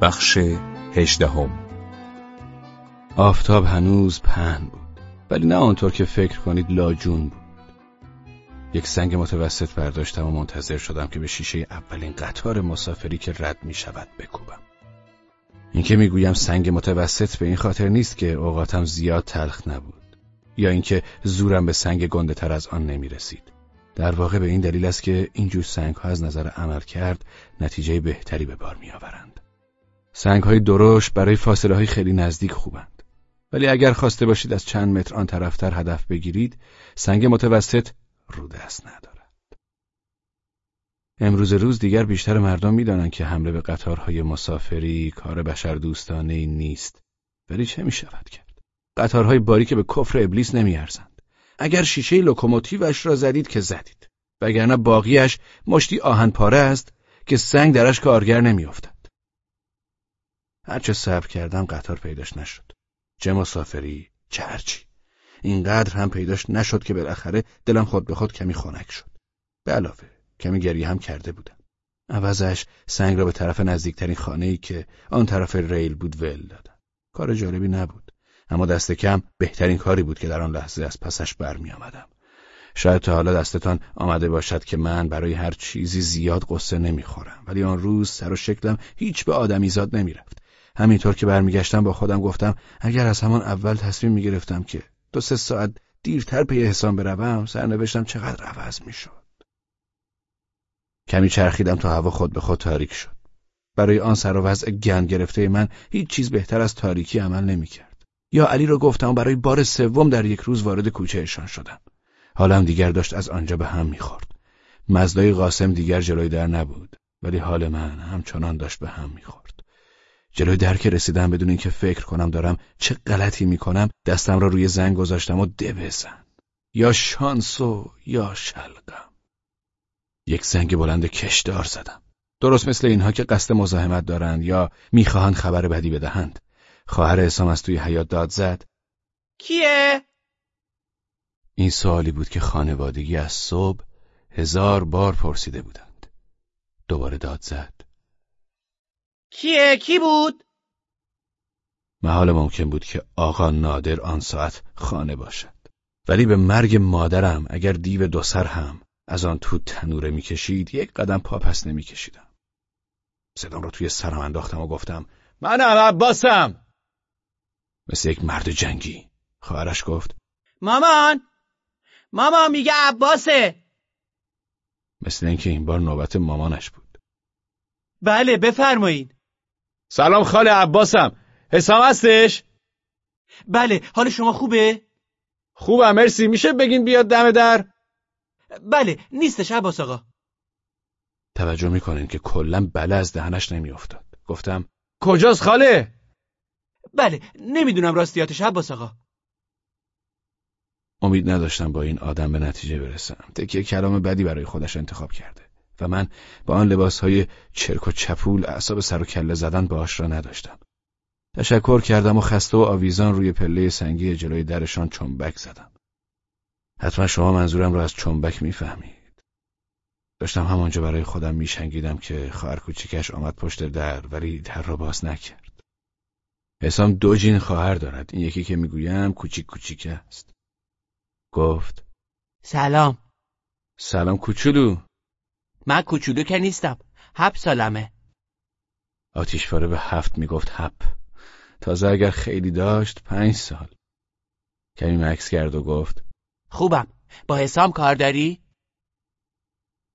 بخش هجدهم آفتاب هنوز پهن بود ولی نه آنطور که فکر کنید لاجون بود یک سنگ متوسط برداشتم و منتظر شدم که به شیشه اولین قطار مسافری که رد می شود بکوبم اینکه می‌گویم سنگ متوسط به این خاطر نیست که اوقاتم زیاد تلخ نبود یا اینکه زورم به سنگ گنده تر از آن نمی رسید. در واقع به این دلیل است که این جور سنگ ها از نظر عمل کرد نتیجه بهتری به بار می آورند. سنگ های درشت برای فاصله های خیلی نزدیک خوبند. ولی اگر خواسته باشید از چند متر آن طرفتر هدف بگیرید سنگ متوسط رو دست ندارد. امروز روز دیگر بیشتر مردم می‌دانند که حمله به قطارهای مسافری کار بشر دوستانه نیست. ولی چه می شود کرد؟ قطارهای باری که به کفر ابلیس نمیارزند. اگر شیشه لوکوموتیوش را زدید که زدید. وگرنه باقیش مشتی آهن پاره است که سنگ درش کارگر نمیافتد. هرچه صبر کردم قطار پیداش نشد. چه مسافری، چه هرچی. اینقدر هم پیداش نشد که بالاخره دلم خود به خود کمی خنک شد. به علاوه کمی گریه هم کرده بودم. عوضش سنگ را به طرف نزدیکترین خانه ای که آن طرف ریل بود ول دادم. کار جالبی نبود. اما دست کم بهترین کاری بود که در آن لحظه از پسش برمی آمدم. شاید تا حالا دستتان آمده باشد که من برای هر چیزی زیاد قصه نمی‌خورم ولی آن روز سر و شکلم هیچ به آدمیزاد نمی‌رفت. همینطور که برمیگشتم با خودم گفتم اگر از همان اول تصمیم می‌گرفتم که دو سه ساعت دیرتر پی حسام بروم سرنوشتم چقدر عوض می‌شد. کمی چرخیدم تا هوا خود به خود تاریک شد. برای آن سر و وضع گند گرفته من هیچ چیز بهتر از تاریکی عمل نمی‌کرد. یا علی را گفتم برای بار سوم در یک روز وارد کوچهشان شدم. حالم دیگر داشت از آنجا به هم می‌خورد. مزدای قاسم دیگر جلوی در نبود ولی حال من همچنان داشت به هم می‌خورد. جلوی در که رسیدم بدون اینکه فکر کنم دارم چه غلطی می‌کنم دستم را روی زنگ گذاشتم و ده بزن. یا شانسو یا شلقم. یک زنگ بلند کشدار زدم. درست مثل اینها که قصد مزاحمت دارند یا می‌خواهند خبر بدی بدهند. خواهر اسام از توی حیات داد زد. کیه؟ این سوالی بود که خانوادگی از صبح هزار بار پرسیده بودند. دوباره داد زد. کیه؟ کی بود؟ محال ممکن بود که آقا نادر آن ساعت خانه باشد. ولی به مرگ مادرم اگر دیو دو سر هم از آن تو تنوره می‌کشید یک قدم پا پس نمیکشیدم. صدام رو توی سرم انداختم و گفتم منم عباسم مثل یک مرد جنگی خواهرش گفت مامان مامان میگه عباسه مثل اینکه این بار نوبت مامانش بود بله بفرمایید سلام خاله عباسم. حسام هستش؟ بله حال شما خوبه؟ خوبم مرسی. میشه بگین بیاد دم در؟ بله نیستش عباس آقا. توجه می‌کنین که کلا بله از دهنش نمیافتاد. گفتم کجاست خاله؟ بله نمی‌دونم راستیاتش عباس آقا. امید نداشتم با این آدم به نتیجه برسم. تکیه کلام بدی برای خودش انتخاب کرده. و من با آن لباسهای چرک و چپول اعصاب سر و کله زدن باش را نداشتم. تشکر کردم و خسته و آویزان روی پله سنگی جلوی درشان چنبک زدم. حتما شما منظورم را از چنبک می‌فهمید. داشتم همانجا برای خودم میشنگیدم که خواهر کوچیکش آمد پشت در ولی در را باز نکرد. حسام دو جین خواهر دارد. این یکی که می‌گویم کوچیک کوچیک است. گفت سلام. سلام کوچولو. من کوچولو که نیستم. هفت سالمه. آتیشپاره به هفت می‌گفت هپ تازه اگر خیلی داشت پنج سال. کمی مکس کرد و گفت خوبم. با حسام کار داری؟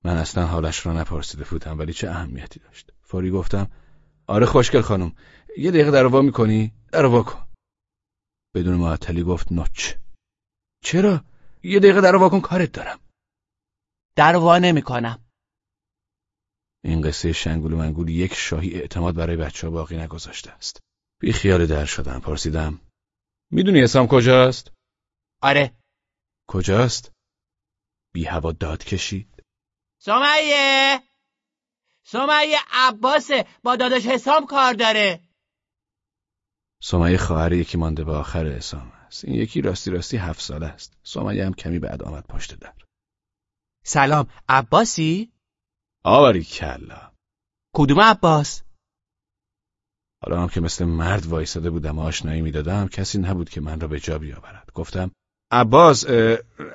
من اصلا حالش را نپرسیده بودم ولی چه اهمیتی داشت. فوری گفتم آره خوشگل خانم. یه دقیقه دروا می‌کنی؟ دروا کن. بدون معطلی گفت نوچ. چرا؟ یه دقیقه دروا کن کارت دارم. دروا نمی‌کنم. این قصه شنگول و منگول یک شاهی اعتماد برای بچه ها باقی نگذاشته است. بی خیال در شدم پرسیدم. می‌دونی حسام کجاست؟ آره. کجاست؟ بی هوا داد کشید. سمیه! سمیه عباسه با داداش حسام کار داره. سمیه خواهر یکی مانده به آخر حسام است. این یکی راستی راستی هفت ساله است. سمیه هم کمی بعد آمد پشت در. سلام عباسی؟ آوری کلا کدوم عباس؟ حالا هم که مثل مرد وایساده بودم و آشنایی می‌دادم کسی نبود که من را به جا بیاورد. گفتم عباس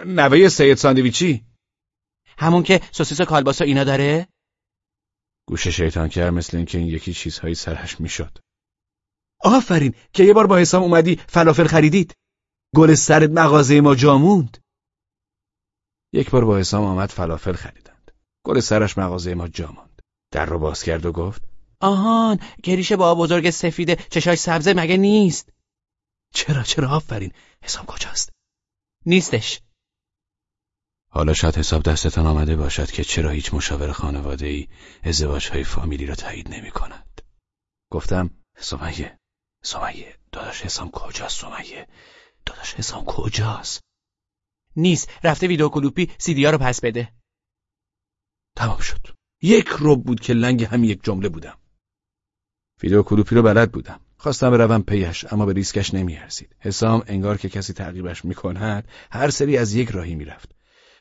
نوه سید ساندویچی. همون که سوسیس و کالباس و اینا داره؟ گوش شیطان کرد مثل اینکه این یکی چیزهایی سرش می‌شد. آفرین که یه بار با حسام اومدی فلافل خریدید. گل سرت مغازه ما جاموند یک بار با حسام آمد فلافل خریدند گل سرش مغازه ما جاماند در رو باز کرد و گفت آهان گریشه با بزرگ سفیده چشاش سبزه مگه نیست؟ چرا چرا آفرین حسام کجاست؟ نیستش. حالا شاید حساب دستتان آمده باشد که چرا هیچ مشاور خانواده ای ازدواج های فامیلی را تایید نمی کند. گفتم سمیه سمیه داداش حسام کجاست سمیه؟ داداش حسام کجاست؟ نیست رفته ویدیو کلوپی سیدیا رو پس بده. تمام شد. یک ربع بود که لنگ هم یک جمله بودم. ویدیو کلوپی رو بلد بودم. خواستم بروم پیش اما به ریسکش نمیارزید حسام انگار که کسی تعقیبش می‌کند هر سری از یک راهی می‌رفت.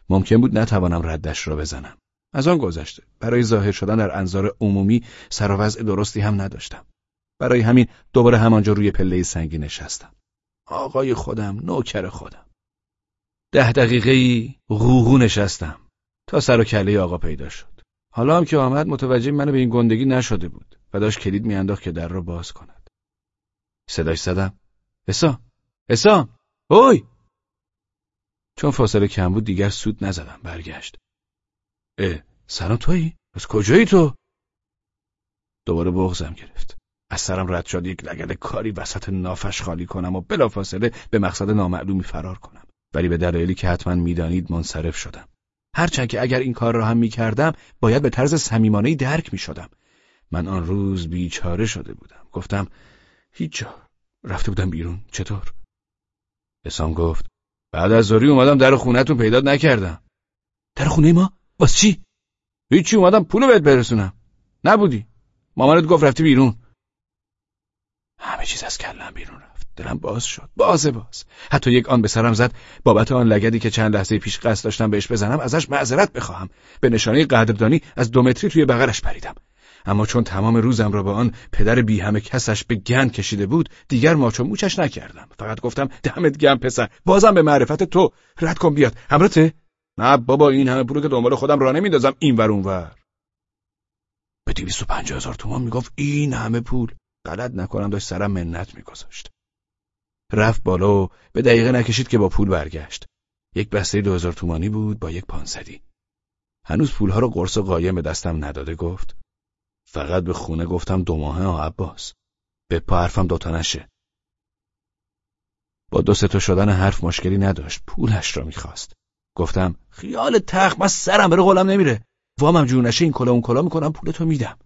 ممکن بود نتوانم ردش را بزنم. از آن گذشته برای ظاهر شدن در انظار عمومی سر و وضع درستی هم نداشتم. برای همین دوباره همانجا روی پله سنگی نشستم. آقای خودم نوکر خودم. ده دقیقه ای غوغو نشستم. تا سر و کله آقا پیدا شد. حالا هم که آمد متوجه منو به این گندگی نشده بود و داشت کلید میانداخت که در را باز کند. صداش زدم. حسام حسام اوی! چون فاصله کم بود دیگر سود نزدم برگشت. اه سلام تویی؟ از کجایی تو؟ دوباره بغزم گرفت. از سرم رد شد یک لگد کاری وسط نافش خالی کنم و بلافاصله به مقصد نامعلومی فرار کنم. ولی به دلایلی که حتما می‌دانید منصرف شدم. هرچند که اگر این کار را هم می‌کردم باید به طرز صمیمانهای درک می‌شدم. من آن روز بیچاره شده بودم. گفتم هیچ جا رفته بودم بیرون. چطور؟ حسام گفت بعد از زوری اومدم در خونهتون پیدا نکردم. در خونه ما؟ واس چی؟ هیچی اومدم پولو بهت برسونم. نبودی. مامانت گفت رفتی بیرون. همه چیز از کلم بیرون دلم باز شد. باز باز. حتی یک آن به سرم زد بابت آن لگدی که چند لحظه پیش قصد داشتم بهش بزنم ازش معذرت بخواهم. به نشانه قدردانی از دو متری توی بغلش پریدم. اما چون تمام روزم را با آن پدر بی همه کسش به گند کشیده بود دیگر ماچو موچش نکردم. فقط گفتم دمت گم پسر. بازم به معرفت تو. رد کن بیاد. همراته نه بابا این همه پولو که دنبال خودم را نمیندازم. این ور به دویست و هزار تومان می‌گفت این همه پول. غلط نکنم داشت سرم منت میگذاشت. رفت بالا و به دقیقه نکشید که با پول برگشت. یک بسته دو هزار تومانی بود با یک پانصدی. هنوز پولها رو قرص و قایم به دستم نداده گفت. فقط به خونه گفتم دو ماهه آ عباس. به پا حرفم دوتا نشه. با دو تا شدن حرف مشکلی نداشت. پولش را می‌خواست. گفتم خیال تخت من سرم بره قولم نمیره. وامم جور نشه این کلا اون کلا می‌کنم پولتو میدم.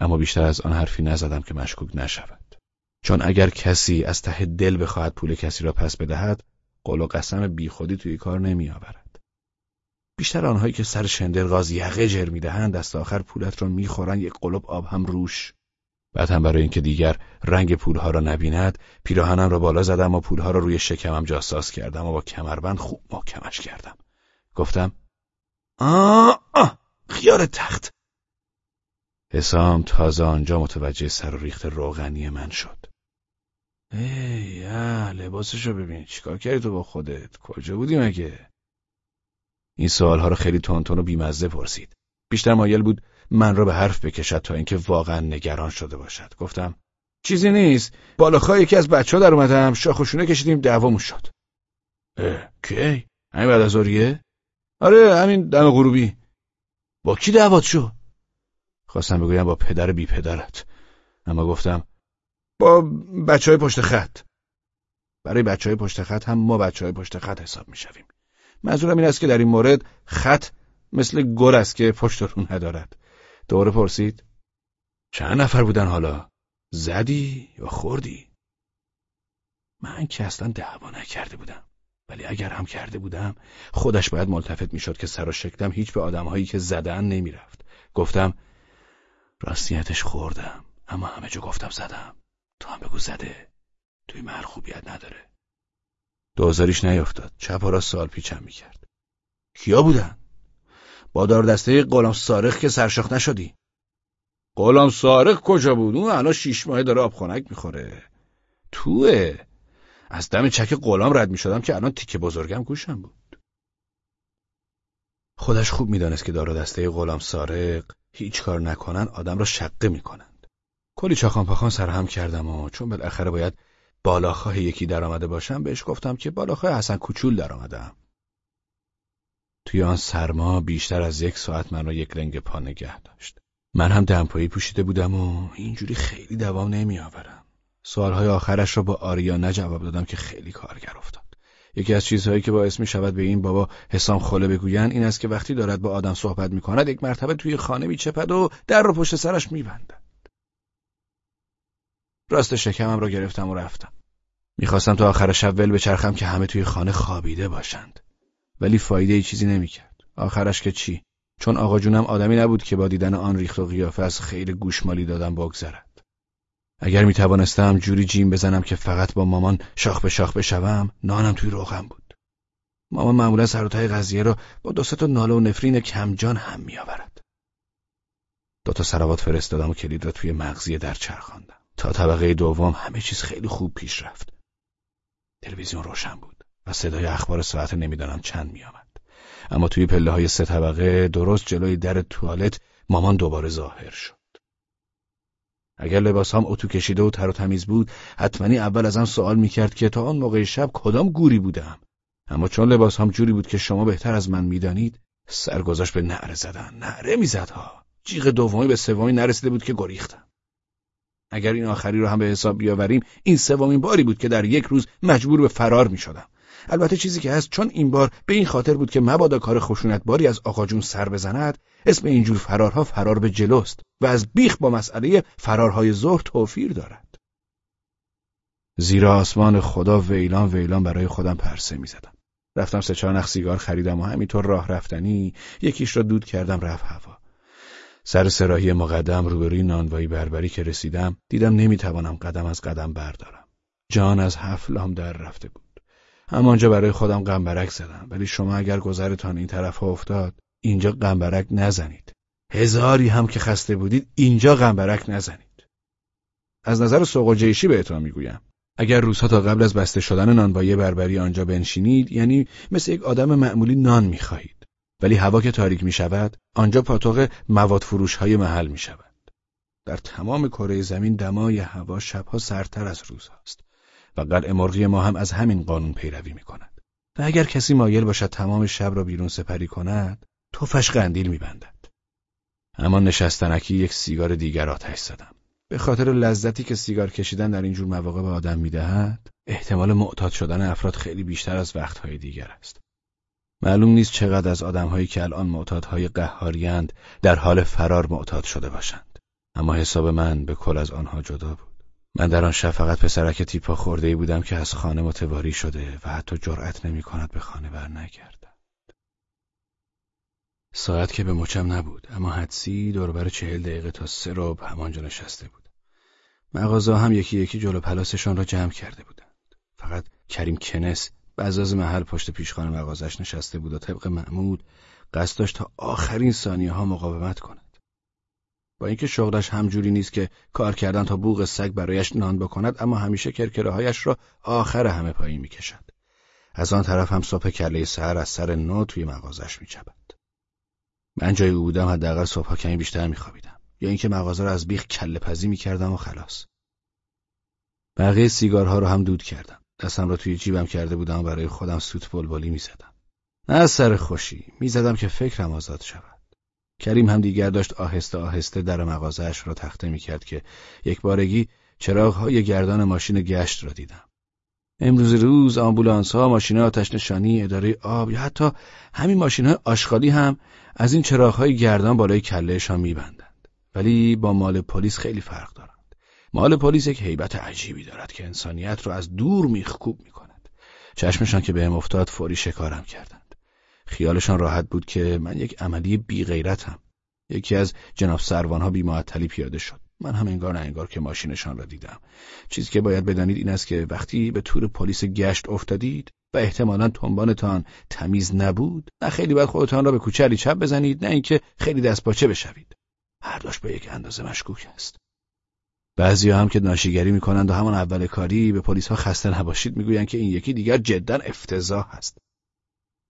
اما بیشتر از آن حرفی نزدم که مشکوک نشود. چون اگر کسی از ته دل بخواهد پول کسی را پس بدهد قول و قسم بیخودی توی کار نمیآورد. بیشتر آنهایی که سر شندرغاز یقه جر می‌دهند دست آخر پولت را می‌خورند یک قلب آب هم روش. بعد هم برای اینکه دیگر رنگ پولها را نبیند پیراهنم را بالا زدم و پولها را روی شکمم جاساس کردم و با کمربند خوب محکمش کردم. گفتم آه آه خیار تخت! حسام تازه آنجا متوجه سر و ریخت روغنی من شد. ای لباسشو ببین. چیکار کردی تو با خودت؟ کجا بودی مگه؟ این سوالها را خیلی تونتون و بیمزه پرسید. بیشتر مایل بود من را به حرف بکشد تا اینکه واقعا نگران شده باشد. گفتم چیزی نیست. بالاخواه یکی از بچه ها در اومدم. شاخوشونه کشیدیم دعوامون شد. اه کی؟ همین بعد از آره همین دم غروبی. با کی دعوات شد؟ خواستم بگویم با پدر بی پدرت اما گفتم با بچه های پشت خط. برای بچه های پشت خط هم ما بچه های پشت خط حساب می شویم منظورم این است که در این مورد خط مثل گر است که پشت رو ندارد. دوره پرسید چند نفر بودن حالا؟ زدی یا خوردی؟ من که اصلا دعوا نکرده بودم. ولی اگر هم کرده بودم خودش باید ملتفت می‌شد که سر و شکلم هیچ به آدمهایی که زدن نمی‌رفت. گفتم راستیتش خوردم اما همه جو گفتم زدم. تو هم بگو زده. توی محل خوبیت نداره. دوزاریش نیفتاد چپ را سال پیچم می‌کرد. کیا بودن؟ با دار دسته غلام سارخ که سرشاخ نشدی. غلام سارق کجا بود؟ اون الان شیش ماهه داره آب خنک می‌خوره. توه. از دم چک غلام رد می‌شدم که الان تیکه بزرگم گوشم بود. خودش خوب می‌دانست که دار دسته غلام سارق هیچ کار نکنن آدم را شقه می‌کنند کلی چاخان پاخان سرهم کردم و چون بالاخره باید بالاخواه یکی درآمده باشم بهش گفتم که بالاخواه حسن کوچول درآمدم. توی آن سرما بیشتر از یک ساعت من را یک رنگ پا نگه داشت. من هم دمپایی پوشیده بودم و اینجوری خیلی دوام نمی آورم. سوالهای آخرش را با آریانه جواب دادم که خیلی کارگر افتاد. یکی از چیزهایی که باعث می شود به این بابا حسام خله بگویند این است که وقتی دارد با آدم صحبت می کند یک مرتبه توی خانه می چپد و در رو پشت سرش می بندد. راست شکمم را گرفتم و رفتم. می‌خواستم تا آخر شب ول بچرخم که همه توی خانه خوابیده باشند. ولی فایده ای چیزی نمی‌کرد. آخرش که چی؟ چون آقا جونم آدمی نبود که با دیدن آن ریخت و قیافه از خیر گوشمالی دادم بگذرد. اگر می توانستم جوری جیم بزنم که فقط با مامان شاخ به شاخ بشوم نانم توی روغم بود مامان معمولا سر قضیه را با دو تا ناله و نفرین کمجان هم میآورد دو تا سراوات فرستادم و کلید را توی مغزیه در چرخاندم تا طبقه دوم همه چیز خیلی خوب پیش رفت. تلویزیون روشن بود و صدای اخبار ساعت نمی‌دانم چند میآمد. اما توی پله های سه طبقه درست جلوی در توالت مامان دوباره ظاهر شد. اگر لباسام اتو کشیده و تر و تمیز بود حتمنی اول ازم سوال می‌کرد که تا آن موقع شب کدام گوری بودم. اما چون لباسام جوری بود که شما بهتر از من می‌دانید سرگذاشت به نعره زدن. نعره میزدها. جیغ دومی به سومی نرسیده بود که گریختم. اگر این آخری رو هم به حساب بیاوریم این سومین باری بود که در یک روز مجبور به فرار می‌شدم. البته چیزی که هست چون این بار به این خاطر بود که مبادا کار خشونتباری از آقا جون سر بزند اسم اینجور فرارها فرار به جلوست و از بیخ با مسئله فرارهای ظهر توفیر دارد. زیرا آسمان خدا ویلان ویلان برای خودم پرسه می‌زدم. رفتم سه چهار نخ سیگار خریدم و همینطور راه رفتنی یکیش را دود کردم رفت هوا. سر سراحی مقدم روبروی نانوایی بربری که رسیدم دیدم نمی‌توانم قدم از قدم بردارم. جان از هفلام در رفته بود. همانجا برای خودم قنبرک زدم ولی شما اگر گذرتان این طرف ها افتاد اینجا قنبرک نزنید. هزاری هم که خسته بودید اینجا قنبرک نزنید. از نظر سوق و جیشی بهتان می‌گویم. اگر روزها تا قبل از بسته شدن نانوایی بربری آنجا بنشینید یعنی مثل یک آدم معمولی نان می‌خواهید. ولی هوا که تاریک می شود آنجا پاتوق مواد فروش های محل می شود در تمام کره زمین دمای هوا شبها سرتر از روز هاست و قلع مرغی ما هم از همین قانون پیروی می کند. و اگر کسی مایل باشد تمام شب را بیرون سپری کند توفش قندیل میبندد. اما نشستنکی یک سیگار دیگر آتش زدم. به خاطر لذتی که سیگار کشیدن در اینجور مواقع به آدم می‌دهد احتمال معتاد شدن افراد خیلی بیشتر از وقتهای دیگر است. معلوم نیست چقدر از آدمهایی که الان معتادهای قهاریند در حال فرار معتاد شده باشند اما حساب من به کل از آنها جدا بود من در آن شب فقط پسرک تیپا خورده ای بودم که از خانه متواری شده و حتی جرأت نمی کند به خانه بر نگردد. ساعت که به مچم نبود اما حدسی دوربر چهل دقیقه تا سه رب همانجا نشسته بود. مغازه هم یکی یکی جلو پلاسشان را جمع کرده بودند. فقط کریم کنس بعضاز محل پشت پیشخانه مغازش نشسته بود و طبق معمود قصد داشت تا آخرین ثانیه ها مقاومت کند. با اینکه شغلش همجوری نیست که کار کردن تا بوغ سگ برایش نان بکند اما همیشه کرکره را آخر همه پایین می‌کشد. از آن طرف هم صبح کله سهر از سر نو توی مغازش میچپد. من جای او بودم حداقل صبحها کمی بیشتر میخوابیدم. یا اینکه مغازه را از بیخ کله پزی می‌کردم و خلاص. بقیه سیگارها رو هم دود کردم. دستم را توی جیبم کرده بودم و برای خودم سوت بلبلی می‌زدم نه از سر خوشی می‌زدم که فکرم آزاد شود کریم هم دیگر داشت آهسته آهسته در مغازهش را تخته می‌کرد که یک بارگی چراغهای گردان ماشین گشت را دیدم. امروز روز آمبولانس ها، ماشین آتش نشانی، اداره آب یا حتی همین ماشین های آشغالی هم از این چراغهای گردان بالای کلهشان میبندند. ولی با مال پلیس خیلی فرق دارند. مال پلیس یک حیبت عجیبی دارد که انسانیت را از دور میخکوب می‌کند. چشمشان که بهم افتاد فوری شکارم کردند. خیالشان راحت بود که من یک عملی بی غیرتم. یکی از جناب سروانها بی معطلی پیاده شد. من هم انگار نه انگار که ماشینشان را دیدم. چیزی که باید بدانید این است که وقتی به تور پلیس گشت افتادید و احتمالا تنبانتان تمیز نبود، نه خیلی باید خودتان را به کوچه چپ بزنید، نه اینکه خیلی دست پاچه بشوید. هر داشت به یک اندازه مشکوک است. بعضی هم که ناشیگری می‌کنند و همان اول کاری به پلیس ها خسته نباشید می‌گویند که این یکی دیگر جدا افتضاح است.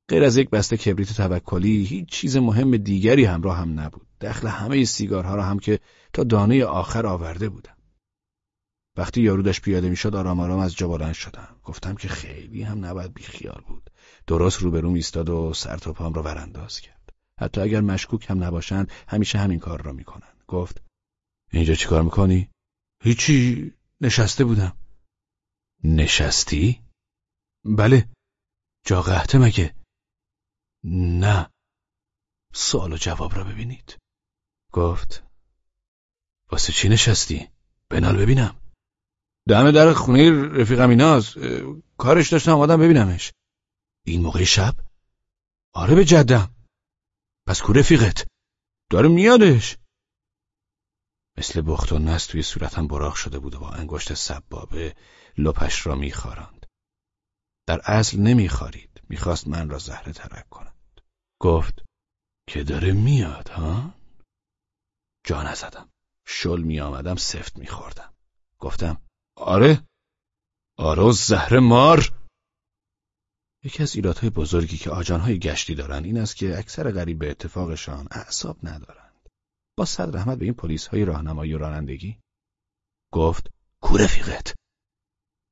غیر از یک بسته کبریت توکلی هیچ چیز مهم دیگری همراه هم نبود. دخل همه سیگارها را هم که تا دانه آخر آورده بودم. وقتی یارو داشت پیاده می‌شد آرام آرام از جا بلند شدم. گفتم که خیلی هم نباید بیخیال بود. درست روبروم ایستاد و سر تا پام را ورانداز کرد. حتی اگر مشکوک هم نباشند همیشه همین کار را می‌کنند. گفت اینجا چیکار می‌کنی؟ هیچی نشسته بودم. نشستی؟ بله. جا قهته مگه؟ نه. سوال و جواب را ببینید. گفت واسه چی نشستی؟ بنال ببینم. دم در خونه رفیقم ایناست. کارش داشتم آمدم ببینمش. این موقع شب؟ آره به جدم. پس کو رفیقت؟ داره میادش. مثل بخت و نست توی صورتم براق شده بود و با انگشت سبابه لپش را میخاراند. در اصل نمیخارید. می‌خواست من را زهره ترک کند. گفت که داره میاد ها؟ جا نزدم. شل می آمدم سفت می خوردم. گفتم آره آره زهر مار یکی از ایرادهای بزرگی که آجانهای گشتی دارند این است که اکثر غریب به اتفاقشان اعصاب ندارند. با صد رحمت به این پلیس های راهنمایی و رانندگی گفت کو رفیقت؟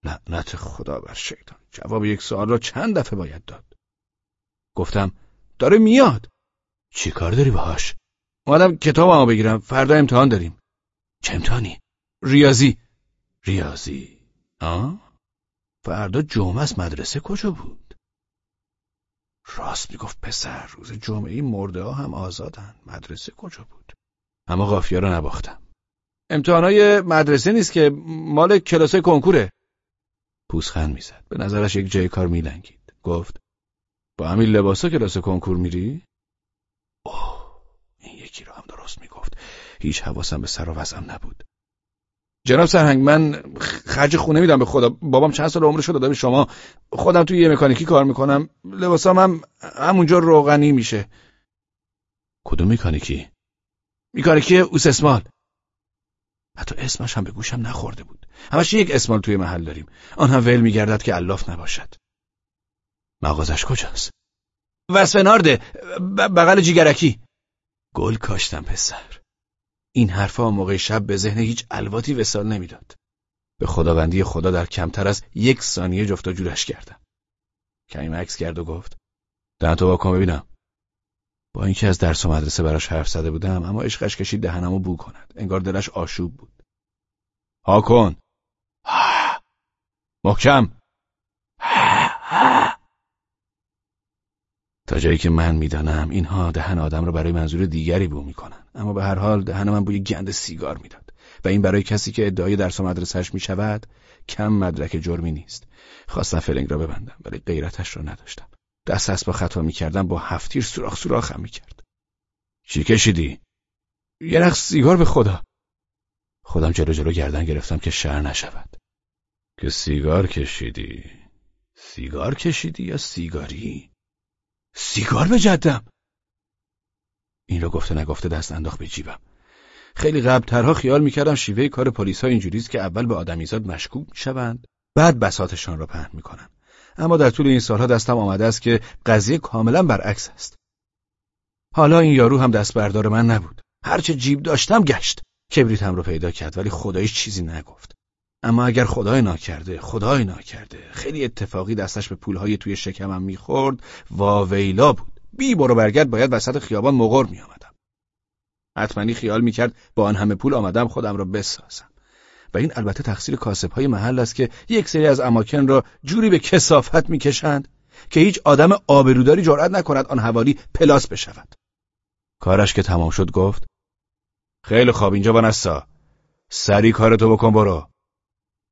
لعنت خدا بر شیطان جواب یک سوال را چند دفعه باید داد گفتم داره میاد چی کار داری باهاش؟ اومدم کتابمو بگیرم فردا امتحان داریم چه امتحانی؟ ریاضی ریاضی آه؟ فردا جمعه از مدرسه کجا بود؟ راست می‌گفت پسر روز جمعه مرده ها هم آزادن مدرسه کجا بود؟ اما قافیه رو نباختم. امتحانای مدرسه نیست که مال کلاس کنکوره. پوسخند می‌زد. به نظرش یک جای کار میلنگید. گفت با همین لباسا کلاس کنکور میری؟ اوه این یکی رو هم درست می‌گفت. هیچ حواسم به سر و وضعم نبود. جناب سرهنگ من خرج خونه میدم به خدا. بابام چند سال عمرش داده به شما. خودم توی یه مکانیکی کار می‌کنم. لباسام هم همونجا روغنی میشه. کدوم مکانیکی؟ مکانیکی اوس اسمال. حتی اسمش هم به گوشم نخورده بود. همش یک اسمال توی محل داریم. آن هم ول میگردد که الاف نباشد. مغازش کجاست؟ وسفنارده بغل جیگرکی. گل کاشتم پسر. این حرفها موقع شب به ذهن هیچ الواتی وسال نمی‌داد. به خداوندی خدا در کمتر از یک ثانیه جفت و جورش کردم. کمی مکس کرد و گفت دهنتو واکن ببینم. با اینکه از درس و مدرسه براش حرف زده بودم اما عشقش کشید دهنمو بو کند. انگار دلش آشوب بود. ها کن. محکم. تا جایی که من می‌دانم اینها دهن آدم را برای منظور دیگری بو می‌کنن اما به هر حال دهن من بوی گند سیگار می‌داد و این برای کسی که ادعای درس و مدرسهش می‌شود کم مدرک جرمی نیست خواستم فلنگ را ببندم ولی غیرتش را نداشتم دست اسب خطا می‌کردم با هفتیر سوراخ سوراخم می‌کرد. چی کشیدی؟ یه رخ سیگار به خدا. خودم جلو جلو گردن گرفتم که شر نشود. که سیگار کشیدی؟ سیگار کشیدی یا سیگاری؟ سیگار به جدم. این رو گفته نگفته دست انداخت به جیبم. خیلی قبلترها خیال می‌کردم شیوه کار پلیس ها اینجوریست که اول به آدمیزاد مشکوک می‌شوند بعد بساتشان را پهن می‌کنند. اما در طول این سالها دستم آمده است که قضیه کاملا برعکس است. حالا این یارو هم دست بردار من نبود. هرچه جیب داشتم گشت. کبریتم رو پیدا کرد ولی خدایش چیزی نگفت. اما اگر خدای ناکرده خدای ناکرده خیلی اتفاقی دستش به پولهای توی شکمم می‌خورد واویلا بود. بی برو برگرد باید وسط خیابان مغر میآمدم. حتمنی خیال می‌کرد با آن همه پول آمدم خودم را بسازم. و این البته تقصیر کاسب های محل است که یک سری از اماکن را جوری به کسافت می‌کشند که هیچ آدم آبروداری جرأت نکند آن حوالی پلاس بشود. کارش که تمام شد گفت خیلی خواب اینجا بنستا سری کارتو بکن برو.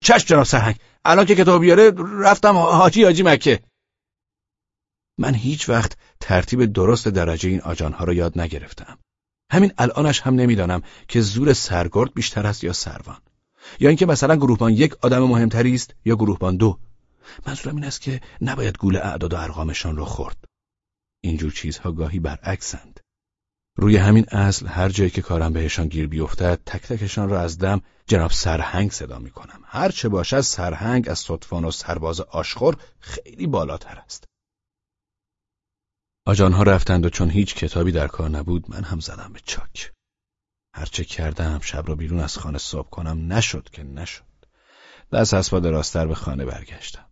چشم جناب سرهنگ الان که کتاب بیاره رفتم حاجی حاجی مکه. من هیچ وقت ترتیب درست درجه این آجانها را یاد نگرفتم. همین الانش هم نمی‌دانم که زور سرگرد بیشتر است یا سروان. یا اینکه مثلا گروهبان یک آدم مهمتری است یا گروهبان دو. منظورم این است که نباید گول اعداد و ارقامشان را خورد. اینجور چیزها گاهی برعکسند. روی همین اصل هر جایی که کارم بهشان گیر بیفتد تک تکشان را از دم جناب سرهنگ صدا می کنم هر چه باشد سرهنگ از صدفان و سرباز آشخور خیلی بالاتر است. آجانها رفتند و چون هیچ کتابی در کار نبود من هم زدم به چاک. هرچه کردم شب را بیرون از خانه صبح کنم. نشد که نشد. دست اسبا دراستر به خانه برگشتم.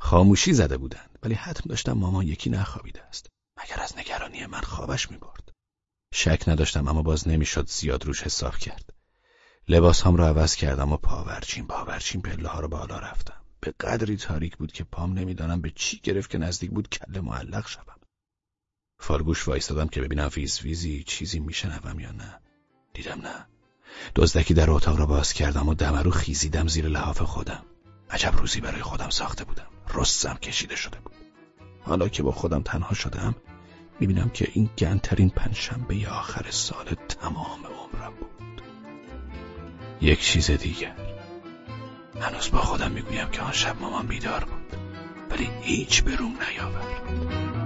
خاموشی زده بودند ولی حتم داشتم مامان یکی نخوابیده است. مگر از نگرانی من خوابش می برد. شک نداشتم اما باز نمی‌شد زیاد روش حساب کرد. لباس هم را عوض کردم و پاورچین پاورچین پله ها رو بالا رفتم. به قدری تاریک بود که پام نمی‌دانم به چی گرفت که نزدیک بود کله معلق شوم فالگوش وایستادم که ببینم ویز ویزی چیزی میشنوم یا نه. دیدم نه. دزدکی در اتاق را باز کردم و دمرو خیزیدم زیر لحاف خودم. عجب روزی برای خودم ساخته بودم. رستم کشیده شده بود. حالا که با خودم تنها شدم می‌بینم که این گنترین پنجشنبه آخر سال تمام عمرم بود. یک چیز دیگر. هنوز با خودم می‌گویم که آن شب مامان بیدار بود ولی هیچ بروم نیاورد.